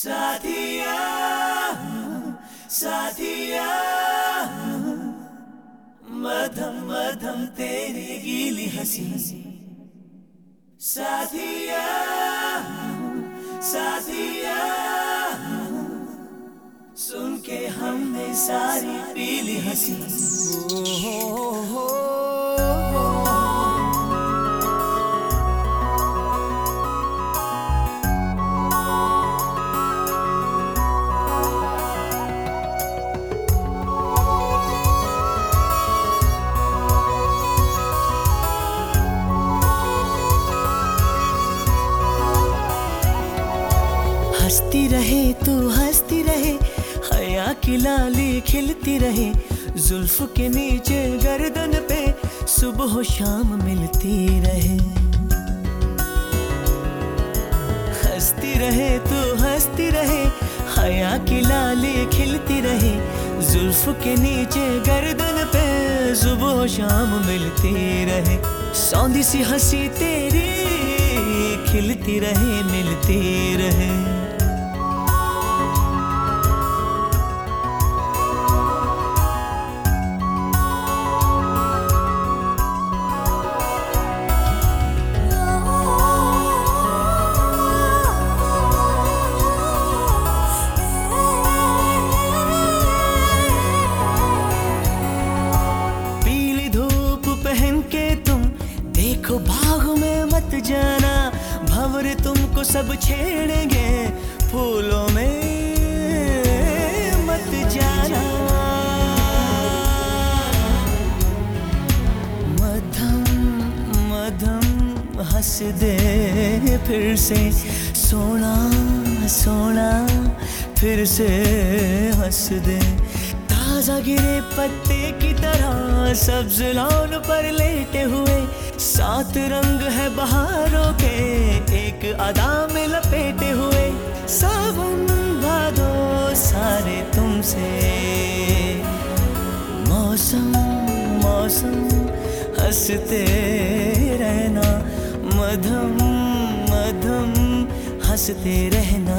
साथिया साथिया मधम मधम तेरी गीली हँसी साथिया साथिया सुन के हमने सारी पीली हँसी हंसती रहे, तू हंसती रहे, हया की लाली खिलती रहे, जुल्फ के नीचे गर्दन पे सुबह शाम मिलती रहे। हंसती रहे, तू हंसती रहे, हया की लाली खिलती रहे, जुल्फ के नीचे गर्दन पे सुबह शाम मिलती रहे। सौंधी सी हँसी तेरी खिलती रहे, मिलती रहे। देखो भाग में मत जाना, भंवर तुमको सब छेड़ेंगे। फूलों में मत जाना। मधम मधम हंस दे फिर से। सोना सोना फिर से हंस दे। ताज़ा गिरे पत्ते की तरह सब्ज लौन पर लेटे हुए सात रंग है बहारों के, एक अदा में लपेटे हुए सावन भादो सारे तुमसे। मौसम मौसम, हँसते रहना, मधम मधम, हँसते रहना।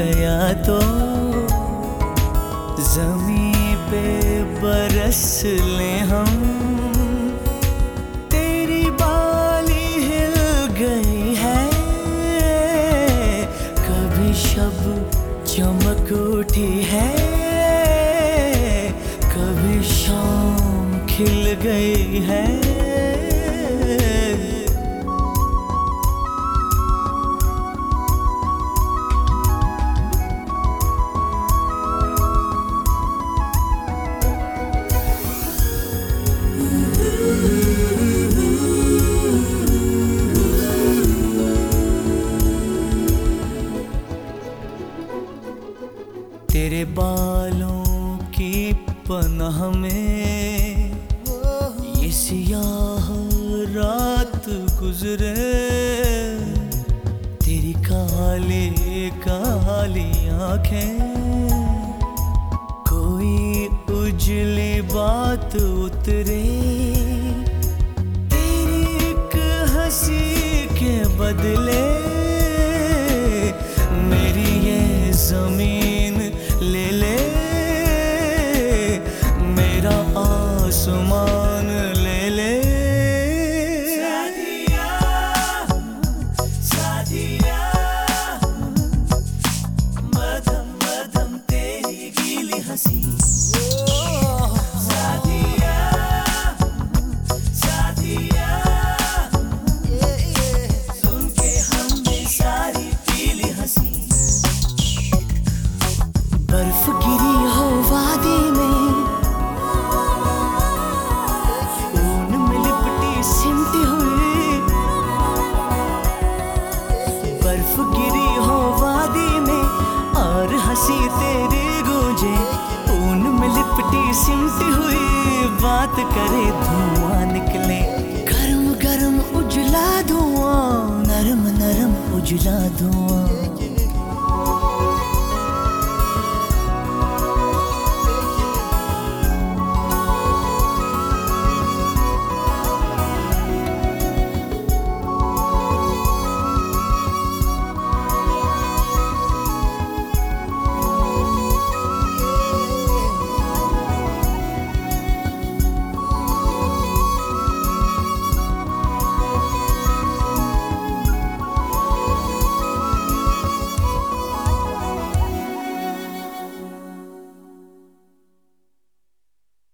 गया तो जमी पे बरस ले हम। तेरी बाली हिल गई है। कभी शब चमक उठी है। कभी शाम खिल गई है। बालों की पनाह में ये सियाह रात गुजरे। तेरी काली काली आँखें। कोई उजली बात उतरे। तेरी एक हँसी के बदले आसमान ले ले। साथिया साथिया मधम मधम तेरी बात करे धुआँ निकले। गर्म गर्म उजला धुआँ नरम नरम उजला धुआँ।